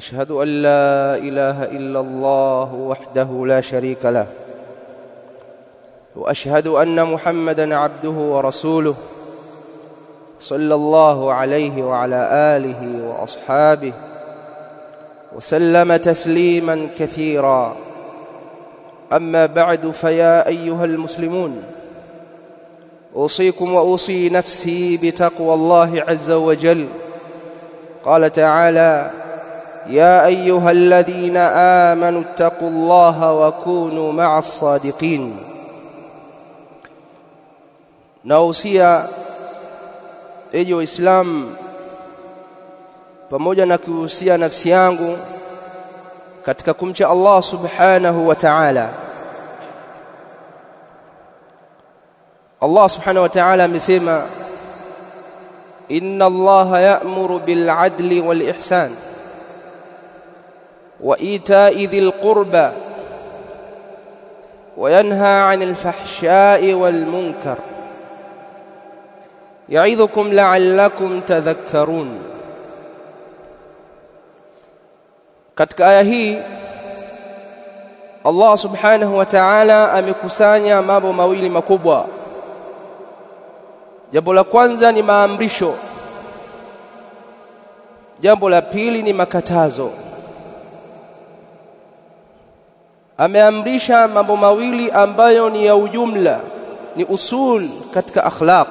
أشهد أن لا إله إلا الله وحده لا شريك له وأشهد أن محمدا عبده ورسوله صلى الله عليه وعلى آله وأصحابه وسلم تسليما كثيرا. أما بعد فيا أيها المسلمون أوصيكم وأوصي نفسي بتقوى الله عز وجل. قال تعالى يا أيها الذين آمنوا اتقوا الله وكونوا مع الصادقين nausia eji waislamu pamoja na kuhusia nafsi yangu katika kumcha Allah subhanahu wa ta'ala Allah subhanahu wa ta'ala amesema inna Allah ya'muru bil adli wal ihsan ita'i dhil qurba وينهى عن الفحشاء والمنكر يعظكم لعلكم تذكرون katika aya hii Allah subhanahu wa ta'ala amekusanya mambo mawili makubwa jambo la kwanza ni maamrisho jambo la pili ni makatazo ameamrisha mambo mawili ambayo ni ya ujumla ni usul katika akhlaq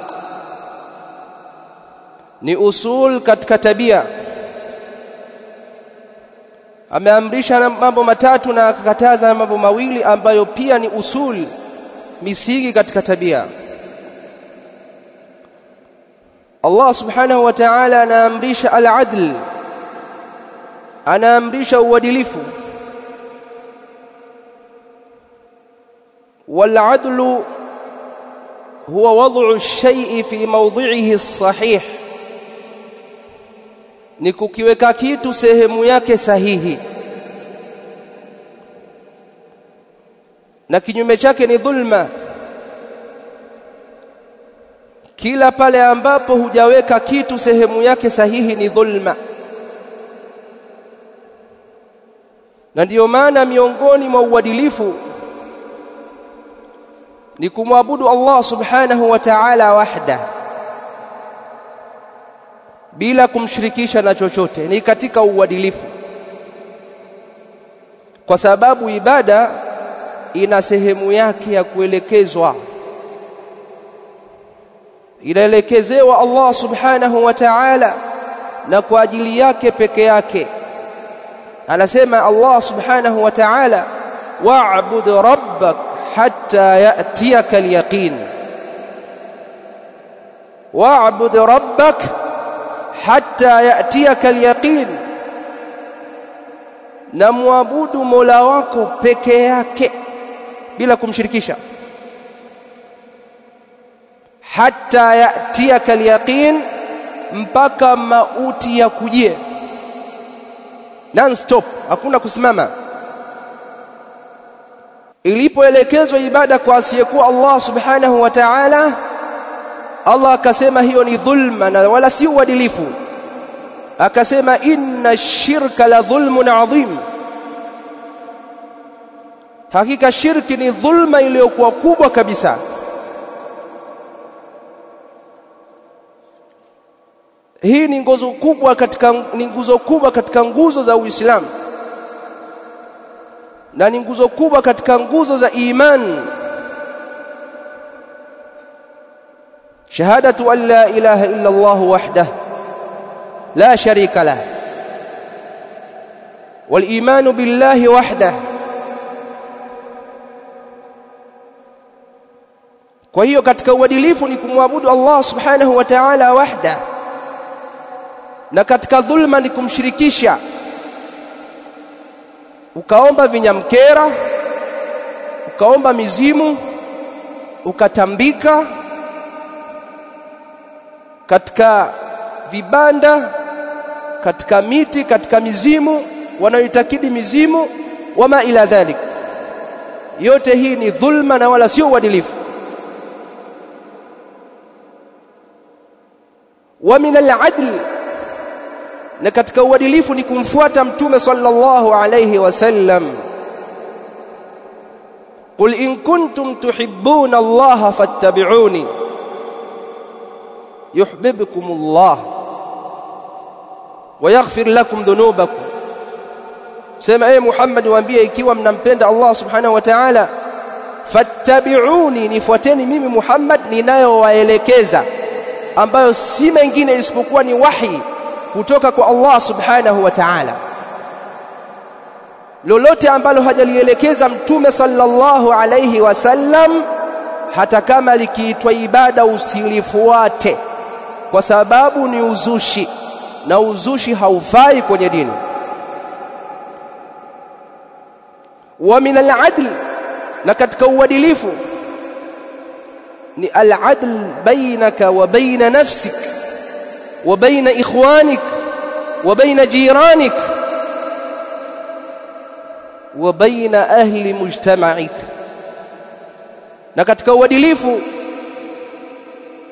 ni usul katika tabia. Ameamrisha mambo matatu na akakataza mambo mawili ambayo pia ni usul misingi katika tabia. Allah subhanahu wa ta'ala anaamrisha al-adl anaamrisha uadilifu wal-adlu huwa wad'u ash-shay'i fi mawdhi'ihi as-sahih ni kukiweka kitu sehemu yake sahihi. Na kinyume chake ni dhulma. Kila pale ambapo hujaweka kitu sehemu yake sahihi ni dhulma. Na ndiyo maana miongoni mwa uadilifu ni kumwabudu Allah subhanahu wa ta'ala wahda. Bila kumshirikisha na chochote. Ni katika uadilifu. Kwa sababu ibada ina sehemu yake ya kuelekezwa. Inaelekezewa Allah subhanahu wa ta'ala na kwa ajili yake peke yake. Anasema Allah subhanahu wa ta'ala wa'bud rabbak hatta ya'tiyaka al-yaqin. Wa'bud rabbak hatta ya'tiyaka al-yaqin. Na muabudu Mola wako peke yake bila kumshirikisha. Hatta ya'tiyaka al-yaqin mpaka mauti ya kujie non stop hakuna kusimama ilipoelekezwa ibada kwa asiyekuwa Allah subhanahu wa ta'ala Allah akasema hiyo ni dhulma na wala si uadilifu. Akasema inna shirka la dhulmun adhim. Hakika shirki ni dhulma iliyokuwa kubwa kabisa. Hii ni nguzo kubwa katika ni nguzo kubwa katika nguzo za Uislamu na ni nguzo kubwa katika nguzo za iman shahadatu an la ilaha illa Allah wahdah la sharika lah والايمان بالله وحده kwa hiyo katika uadilifu ni kumwabudu Allah subhanahu wa ta'ala wahda na katika dhulma ni kumshirikisha ukaomba vinyamkera ukaomba mizimu ukatambika katika vibanda katika miti katika mizimu wanaoitakidi mizimu wama ila dhalik. Yote hii ni dhulma na wala sio uadilifu. Wa min al-adl na katika uadilifu ni kumfuata mtume sallallahu alayhi wasallam qul in kuntum tuhibbuna allaha fattabi'uni yuhibbukum allah wa yaghfir lakum dhunubakum. Sema ee Muhammad waambie ikiwa mnampenda Allah subhanahu wa ta'ala fattabi'uni nifuateni mimi Muhammad ninayowaelekeza ambayo si mengine isipokuwa ni wahi kutoka kwa Allah subhanahu wa ta'ala. Lolote ambalo hajalielekeza mtume sallallahu alayhi wasallam hata kama likiitwa ibada usilifuate kwa sababu ni uzushi na uzushi haufai kwenye dini. Wa min al-adl na katika uadilifu ni al-adl bainaka wa baina nafsik wa اخوانك وبين جيرانك وبين jiranik مجتمعك na katika uadilifu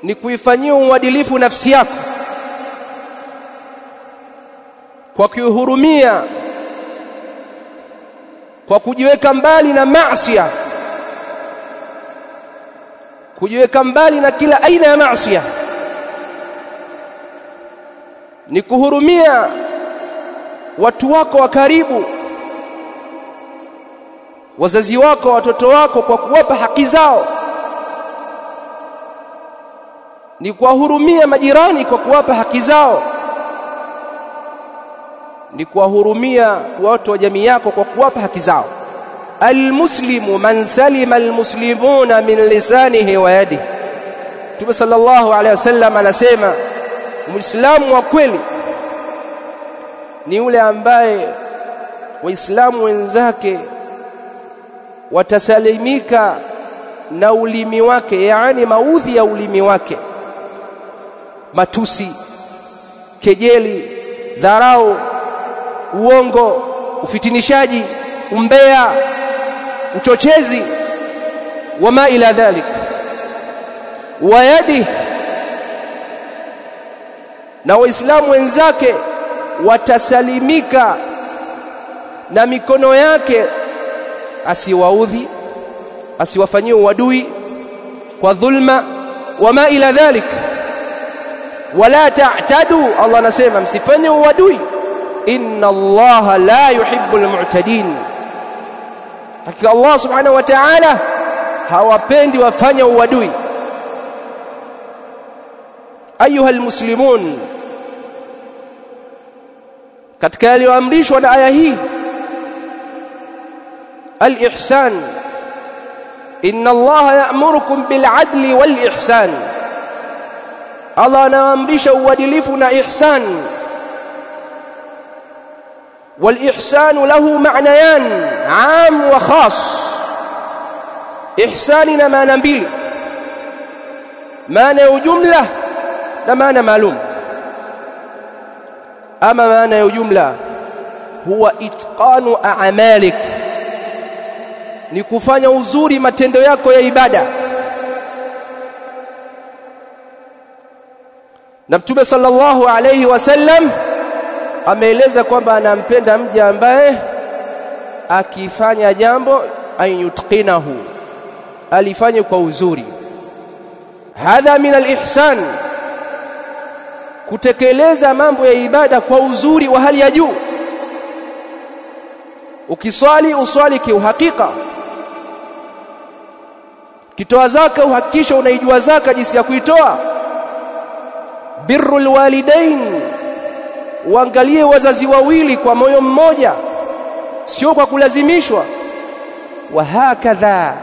ni kuifanyia uadilifu nafsi yako kwa kuihurumia kwa kujiweka mbali na maasi kujiweka mbali na kila aina ya maasi ni kuhurumia watu wako wa karibu wazazi wako watoto wako kwa kuwapa haki zao. Ni kuwahurumia majirani kwa kuwapa haki zao. Ni kuwahurumia watu wa jamii yako kwa kuwapa haki zao. Almuslimu man salima almuslimuna min lisanihi wa yadihi. Mtume sallallahu alaihi wasallam anasema muislamu wa kweli ni yule ambaye waislamu wenzake watasalimika na ulimi wake yaani maudhi ya ulimi wake. Matusi kejeli dharau uongo ufitinishaji umbea uchochezi wama ila dhalik. Wa yadi na waislamu wenzake watasalimika na mikono yake asiwaudhi asiwafanyie uadui kwa dhulma wama ila dhalik. Wala ta'tadu Allah anasema msifanye uadui. Inna Allah la yuhibbul mu'tadin. Hakika Allah subhanahu wa ta'ala hawapendi wafanya uadui. Ayuha almuslimun katika yaliyoamrishwa na aya hii al-ihsan inna allaha ya'murukum bil'adli wal-ihsan Allah anaamrisha uadilifu na ihsan والإحسان له معنيان عام وخاص إحسان معنى مبيل معنى جملة معنى معلوم ama maana ya ujumla huwa itqanu a'malik ni kufanya uzuri matendo yako ya ibada. Na mtume sallallahu alayhi wasallam ameeleza kwamba anampenda mja ambaye akifanya jambo ayutqinahu alifanye kwa uzuri. Hadha min alihsan kutekeleza mambo ya ibada kwa uzuri wa hali ya juu. Ukiswali uswali kiuhakika. Kitoa zaka uhakikisha unaijua zaka jinsi ya kuitoa. Birrul walidain uangalie wazazi wawili kwa moyo mmoja sio kwa kulazimishwa. Wa hakadha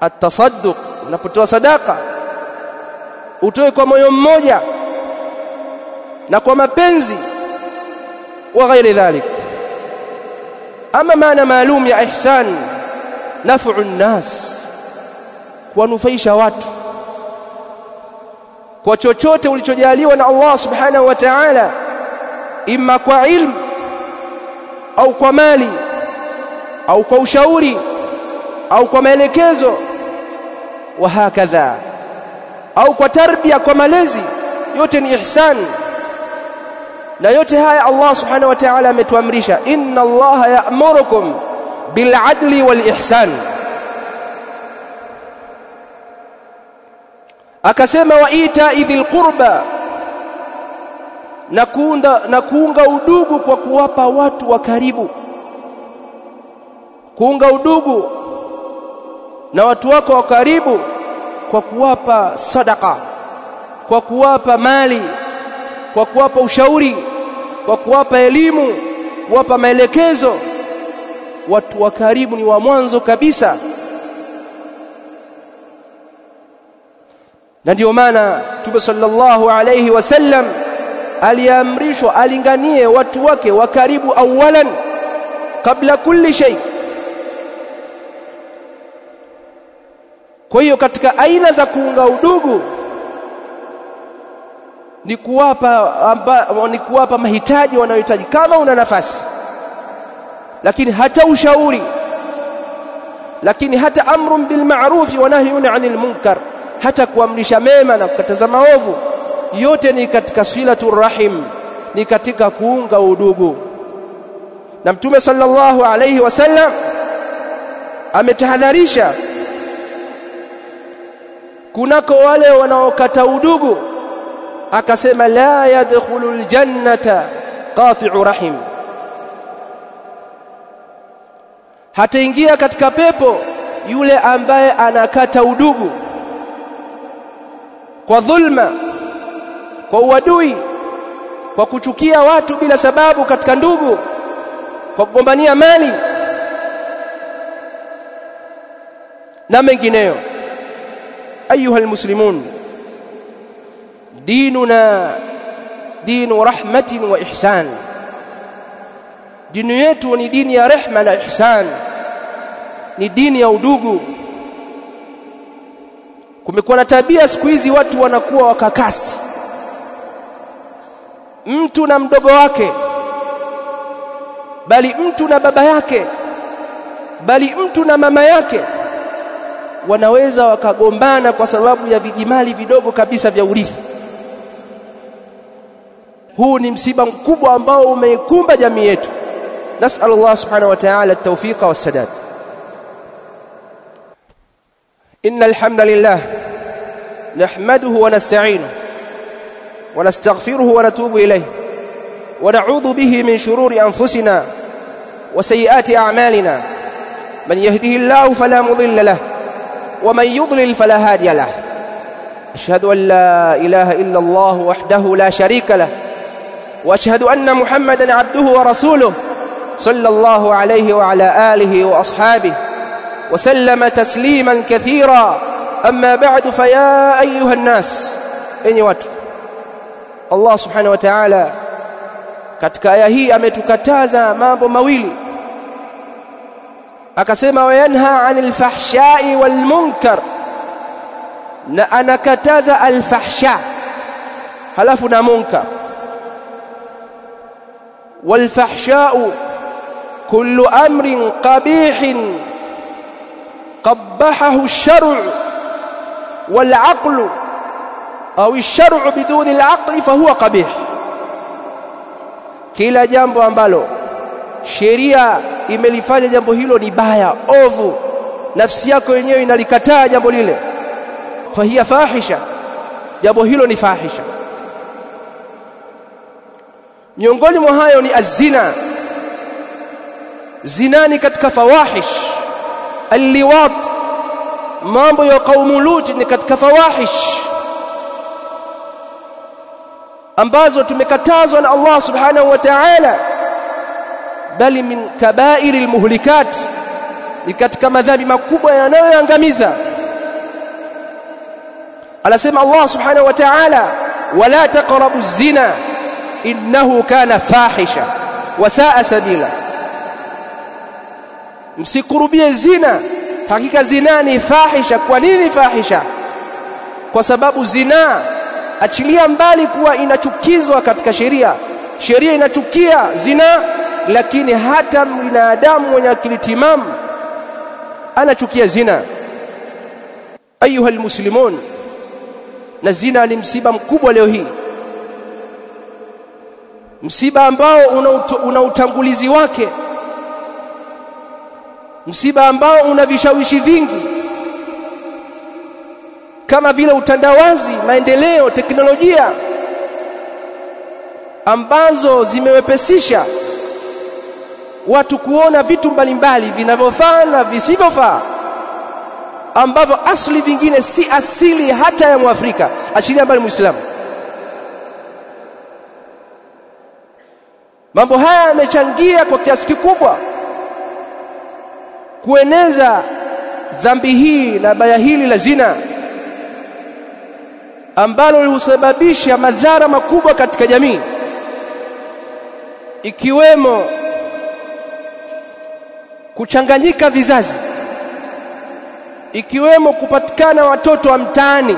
atasadduq unapotoa sadaka utoe kwa moyo mmoja na kwa mapenzi wa ghairi dhalik. Ama maana maalum ya ihsan naf'u nnas kuwanufaisha watu kwa chochote ulichojaliwa na Allah subhanahu wa ta'ala imma kwa ilmu au kwa mali au kwa ushauri au kwa maelekezo wa hakadha au kwa tarbia kwa malezi yote ni ihsan. Na yote haya Allah subhanahu wa ta'ala ametuamrisha. Inna Allah ya'murukum bil adli wal ihsan. Akasema wa ita idhil qurba na kuunda na kuunga udugu kwa kuwapa watu wa karibu. Kuunga udugu na watu wako wa karibu kwa kuwapa sadaka kwa kuwapa mali kwa kuwapa ushauri kwa kuwapa elimu kuwapa maelekezo. Watu wa karibu ni wa mwanzo kabisa. Na ndio maana Mtume sallallahu alayhi wasallam aliamrishwa alinganie watu wake wa karibu awalan kabla kulli shay kwa hiyo katika aina za kuunga udugu ni kuwapa amba, ni kuwapa mahitaji wanayohitaji kama una nafasi. Lakini hata ushauri lakini hata amrun bil ma'ruf wa nahyun 'anil munkar hata kuamrisha mema na kukataza maovu yote ni katika silatur rahim ni katika kuunga udugu. Na mtume sallallahu alayhi wasallam ametahadharisha kunako wale wanaokata udugu akasema la yadkhulul jannata qati'u rahim. Hataingia katika pepo yule ambaye anakata udugu. Kwa dhulma kwa uadui kwa kuchukia watu bila sababu katika ndugu kwa kugombania mali na mengineyo ayuha المسلمون ديننا دين رحمه واحسان دينيتو yetu ni dini ya rehma na ihsan ni dini ya udugu kumekuwa na tabia siku hizi watu wanakuwa wakakasi mtu na mdogo wake bali mtu na baba yake bali mtu na mama yake wanaweza wakagombana kwa sababu ya vijimali vidogo kabisa vya urithi huu ni msiba mkubwa ambao umeikumba jamii yetu nasal Allah subhanahu wa ta'ala at-tawfiqa was-sadad innal hamdalillah nahmaduhu wa nasta'inuhu wa nastaghfiruhu wa natubu ilayhi wa na'udhu bihi min shururi anfusina wa sayyiati a'malina man yahdihillahu fala mudilla lahu ومن يضلل فلا هادي له. أشهد أن لا إله إلا الله وحده لا شريك له. وأشهد أن محمدا عبده ورسوله صلى الله عليه وعلى آله وأصحابه وسلم تسليما كثيرا. أما بعد فيا أيها الناس enyi watu الله سبحانه وتعالى ta'ala katika aya hii ametukataza mambo mawili. Akasema wayanha 'anil fahsha'i wal munkar na anakataza al fahsha halafu na munkar والفحشاء كل أمر قبيح قبحه الشرع والعقل أو الشرع بدون العقل فهو قبيح kila jambo ambalo sheria imelifanya jambo hilo ni baya ovu. Nafsi yako yenyewe inalikataa jambo lile. Fahiya fahisha. Jambo hilo ni fahisha. Miongoni mwa hayo ni azina zinani katika fawahish? Alliwat. Mambo ya kaumu luti ni katika fawahish ambazo tumekatazwa na Allah subhanahu wa ta'ala bali min kabairi almuhlikat ni katika madhambi makubwa yanayoangamiza. Anasema Allah subhanahu wa ta'ala wala taqrabu zina innahu kana fahisha wa saa sabila. Msikurubie zina hakika zina ni fahisha. Kwa nini fahisha? Kwa sababu zina achilia mbali kuwa inachukizwa katika sheria. Sheria inachukia zina lakini hata binadamu mwenye akili timamu anachukia zina. Ayuha almuslimun na zina ni msiba mkubwa leo hii. Msiba ambao una, una utangulizi wake. Msiba ambao una vishawishi vingi. Kama vile utandawazi maendeleo teknolojia ambazo zimewepesisha watu kuona vitu mbalimbali vinavyofaa na visivyofaa ambavyo asili vingine si asili hata ya Mwafrika. Achilia mbali Muislamu. Mambo haya yamechangia kwa kiasi kikubwa kueneza dhambi hii na baya hili la zina ambalo husababisha madhara makubwa katika jamii ikiwemo kuchanganyika vizazi ikiwemo kupatikana watoto wa mtaani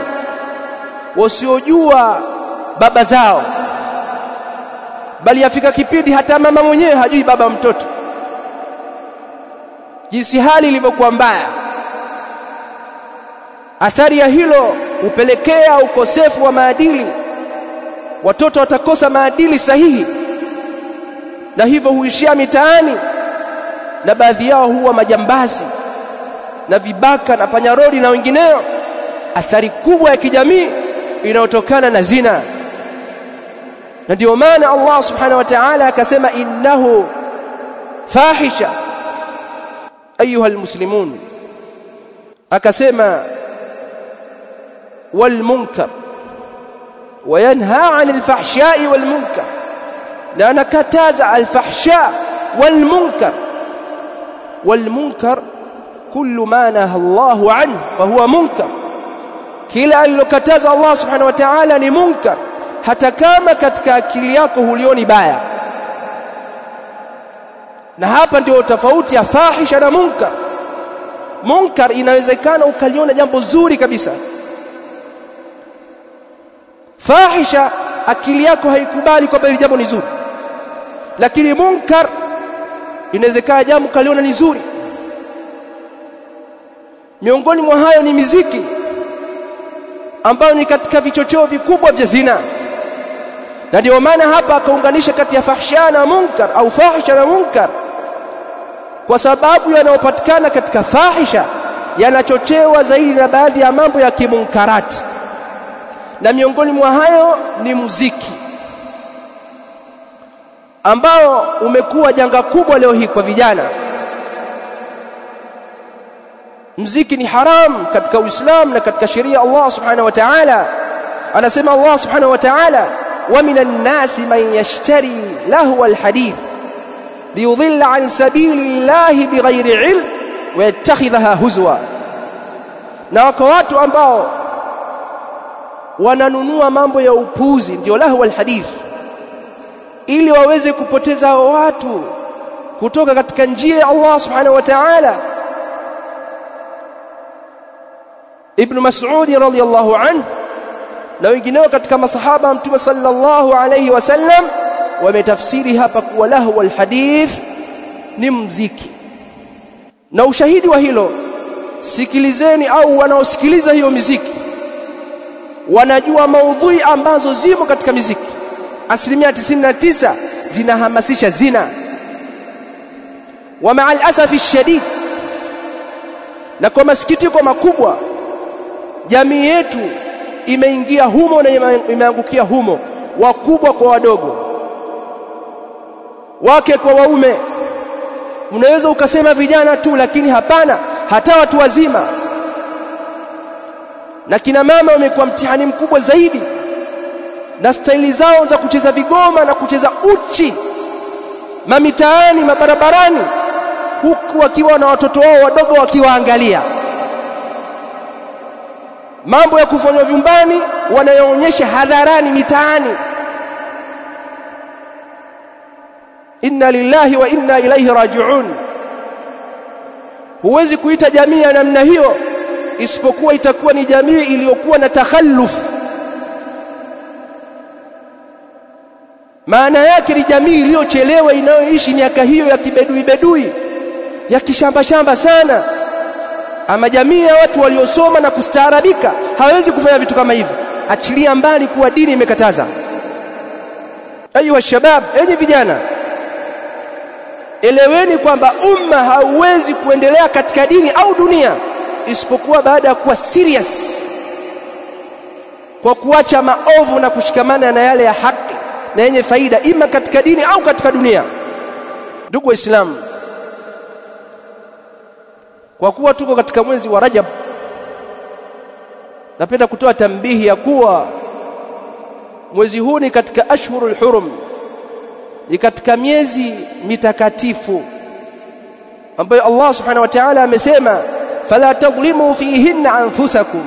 wasiojua baba zao bali yafika kipindi hata mama mwenyewe hajui baba mtoto. Jinsi hali ilivyokuwa mbaya athari ya hilo hupelekea ukosefu wa maadili. Watoto watakosa maadili sahihi na hivyo huishia mitaani na baadhi yao huwa majambazi na vibaka na panyaroli na wengineo. Athari kubwa ya kijamii inayotokana na zina, na ndiyo maana Allah subhanahu wa ta'ala akasema innahu fahisha ayuha almuslimun, akasema walmunkar wayanha ani fahshai walmunkar, na anakataza alfahsha walmunkar walmunkar كل ma naha الله عنه fahuwa munkar. Kila alilokataza Allah subhanahu wa ta'ala ni munkar. Hata kama katika akili yako hulioni baya. Na hapa ndio tofauti ya fahisha na munkar. Munkar inawezekana ukaliona jambo zuri kabisa. Fahisha akili yako haikubali kwamba hili jambo ni zuri. Lakini munkar inawezekana jambo kaliona ni zuri. Miongoni mwa hayo ni miziki ambayo ni katika vichocheo vikubwa vya zina. Na ndio maana hapa akaunganisha kati ya fahsha na munkar au fahisha na munkar. Kwa sababu yanayopatikana katika fahisha yanachochewa zaidi na baadhi ya mambo ya kimunkarati. Na miongoni mwa hayo ni muziki ambao umekuwa janga kubwa leo hii kwa vijana. Mziki ni haram katika Uislamu na katika sheria Allah subhanahu wa ta'ala. Anasema Allah subhanahu wa ta'ala wa minan nasi man yashtari lahu alhadith liyudhilla an sabili llahi bighairi ilm wa yattakhidhaha huzwa. Na wako watu ambao wananunua mambo ya upuzi ndio lahu alhadith ili waweze kupoteza watu kutoka katika njia ya Allah subhanahu wa ta'ala. Ibn Mas'ud radhiyallahu anhu na wengineo katika masahaba mtume sallallahu alayhi wasallam wametafsiri hapa kuwa lahu alhadith ni mziki. Na ushahidi wa hilo sikilizeni au wanaosikiliza hiyo miziki wanajua maudhui ambazo zimo katika miziki asilimia 99 zinahamasisha zina. Wa ma'al asafi shadid na kwa masikitiko makubwa jamii yetu imeingia humo na imeangukia humo wakubwa kwa wadogo wake kwa waume. Unaweza ukasema vijana tu lakini hapana hata watu wazima. Na kina mama wamekuwa mtihani mkubwa zaidi na staili zao za kucheza vigoma na kucheza uchi mamitaani mabarabarani huku wakiwa na watoto wao wadogo wakiwaangalia. Mambo ya kufanywa vyumbani wanayoonyesha hadharani mitaani. Inna lillahi wa inna ilaihi raji'un. Huwezi kuita jamii ya namna hiyo isipokuwa itakuwa ni jamii iliyokuwa na takhalluf maana yake ni jamii iliyochelewa inayoishi miaka hiyo ya kibedui bedui ya kishamba shamba sana. Ama jamii ya watu waliosoma na kustaarabika hawezi kufanya vitu kama hivyo. Achilia mbali kuwa dini imekataza. Ayuha shabab enyi vijana eleweni kwamba umma hauwezi kuendelea katika dini au dunia isipokuwa baada ya kuwa serious kwa kuacha maovu na kushikamana na yale ya haki na yenye faida ima katika dini au katika dunia. Ndugu waislamu kwa kuwa tuko katika mwezi wa Rajab napenda kutoa tambihi ya kuwa mwezi huu ni katika ashhurul hurum ni katika miezi mitakatifu ambayo Allah subhanahu wa ta'ala amesema fala tadhlimu fihinna anfusakum.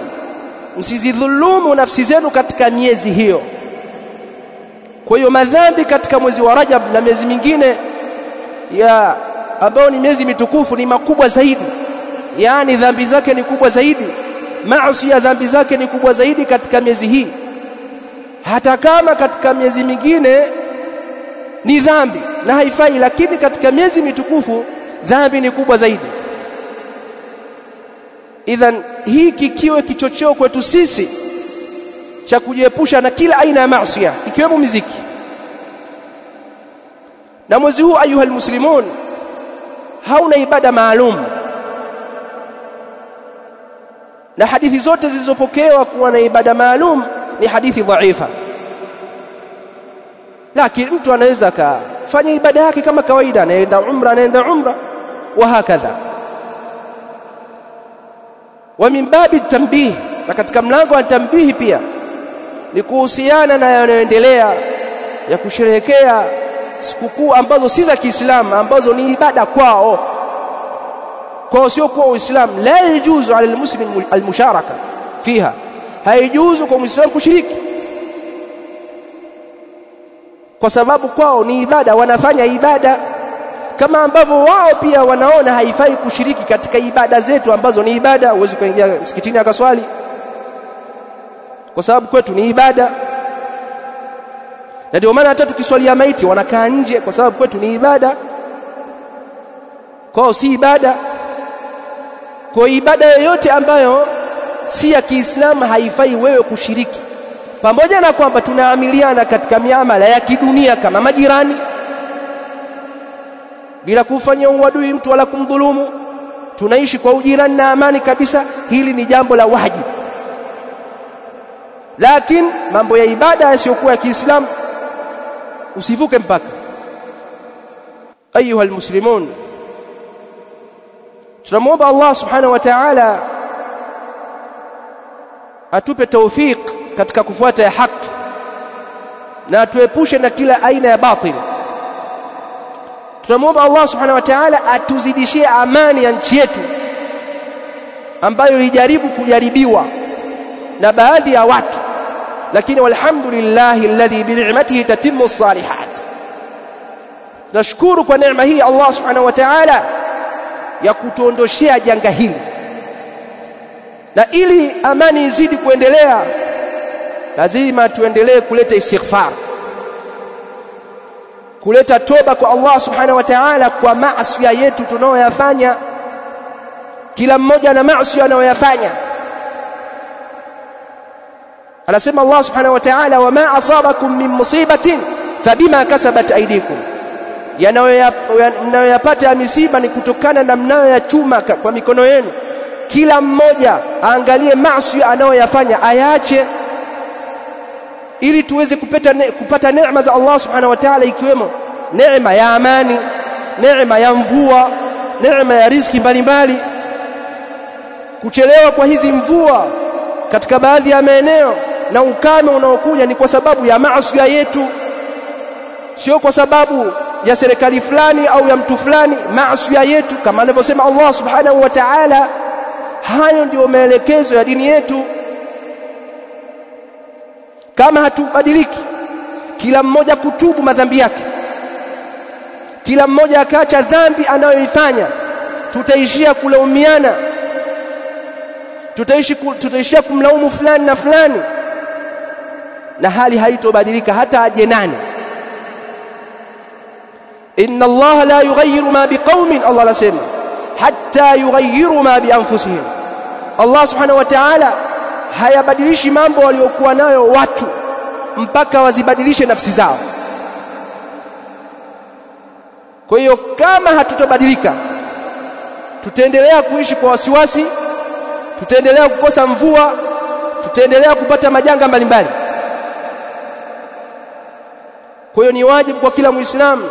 Msizidhulumu nafsi zenu katika miezi hiyo kwa hiyo madhambi katika mwezi wa Rajab na miezi mingine ya ambao ni miezi mitukufu ni makubwa zaidi. Yani dhambi zake ni kubwa zaidi. Maasi ya dhambi zake ni kubwa zaidi katika miezi hii. Hata kama katika miezi mingine ni dhambi na haifai lakini katika miezi mitukufu dhambi ni kubwa zaidi. Idhan hii kikiwe kichocheo kwetu sisi cha kujiepusha na kila aina ya maasi ikiwemo muziki. Na mwezi huu ayuha almuslimun hauna ibada maalum. Na hadithi zote zilizopokewa kuwa na ibada maalum ni hadithi dhaifa. Lakini mtu anaweza kafanya ibada yake kama kawaida anaenda umra anaenda umra wa hakadha. Wa min babi tanbih na katika mlango wa tanbihi pia ni kuhusiana na yanayoendelea ya kusherehekea sikukuu ambazo si za Kiislamu ambazo ni ibada kwao. Kwao sio kwa Uislamu. La yajuzu ala almuslim almusharaka fiha. Haijuzu kwa Muislamu kushiriki. Kwa sababu kwao ni ibada wanafanya ibada. Kama ambavyo wao pia wanaona haifai kushiriki katika ibada zetu ambazo ni ibada. Uwezi kuingia msikitini akaswali kwa sababu kwetu ni ibada. Na ndio maana hata tukiswalia maiti wanakaa nje kwa sababu kwetu ni ibada. Kwao si ibada. Kwa ibada yoyote ambayo si ya Kiislamu haifai wewe kushiriki. Pamoja na kwamba tunaamiliana katika miamala ya kidunia kama majirani bila kufanya uadui mtu wala kumdhulumu tunaishi kwa ujirani na amani kabisa. Hili ni jambo la wajibu lakini mambo ya ibada yasiyokuwa ya Kiislamu usivuke mpaka. Ayuha almuslimun tunamwomba Allah subhanahu wa ta'ala atupe tawfik katika kufuata ya haki na atuepushe na kila aina ya batil. Tunamwomba Allah subhanahu wa ta'ala atuzidishie amani ya nchi yetu ambayo ilijaribu kujaribiwa na baadhi ya watu lakini walhamdulillahi alladhi bi ni'matihi tatimmu salihat nashukuru kwa neema hii Allah subhanahu wa ta'ala ya kutuondoshea janga hili. Na ili amani izidi kuendelea lazima tuendelee kuleta istighfar. Kuleta toba kwa Allah subhanahu wa ta'ala kwa maasi yetu tunayoyafanya. Kila mmoja na maasi anayoyafanya anasema Allah subhanahu wa ta'ala wama asabakum min musibatin fabima kasabat aydikum. Yanayoyapata ya misiba ni kutokana na mnayoyachuma kwa mikono yenu. Kila mmoja aangalie maasi anayoyafanya ayache ili tuweze kupata ne, kupata neema za Allah subhanahu wa ta'ala ikiwemo neema ya amani neema ya mvua neema ya riziki mbalimbali. Kuchelewa kwa hizi mvua katika baadhi ya maeneo na ukame unaokuja ni kwa sababu ya maasi yetu. Sio kwa sababu ya serikali fulani au ya mtu fulani maasi yetu kama anavyosema Allah subhanahu wa ta'ala. Hayo ndiyo maelekezo ya dini yetu. Kama hatubadiliki kila mmoja kutubu madhambi yake. Kila mmoja akaacha dhambi anayoifanya. Tutaishia kulaumiana. Tutaishi tutaishia kumlaumu fulani na fulani na hali haitobadilika hata aje nani. Inna Allah la yughayyiru ma biqaumin Allah anasema hatta yughayyiru ma bi anfusihim. Allah subhanahu wa ta'ala hayabadilishi mambo waliokuwa nayo watu mpaka wazibadilishe nafsi zao. Kwa hiyo kama hatutobadilika tutaendelea kuishi kwa wasiwasi tutaendelea kukosa mvua tutaendelea kupata majanga mbalimbali kwa hiyo ni wajibu kwa kila muislamu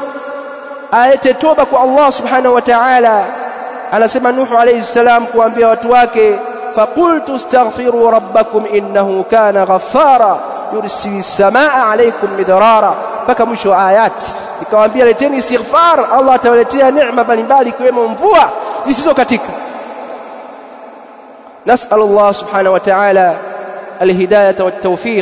aete toba kwa Allah subhanahu wa ta'ala. Anasema Nuhu alayhi salam kuambia watu wake faqultu astaghfiru rabbakum innahu kana ghaffara yursilu samaa alaykum midrara. Mpaka mwisho wa ayati ikawaambia leteni istighfar Allah atawaletea neema mbalimbali kiwemo mvua zisizokatika. Nasallallahu subhanahu wa ta'ala alhidayah wat tawfiq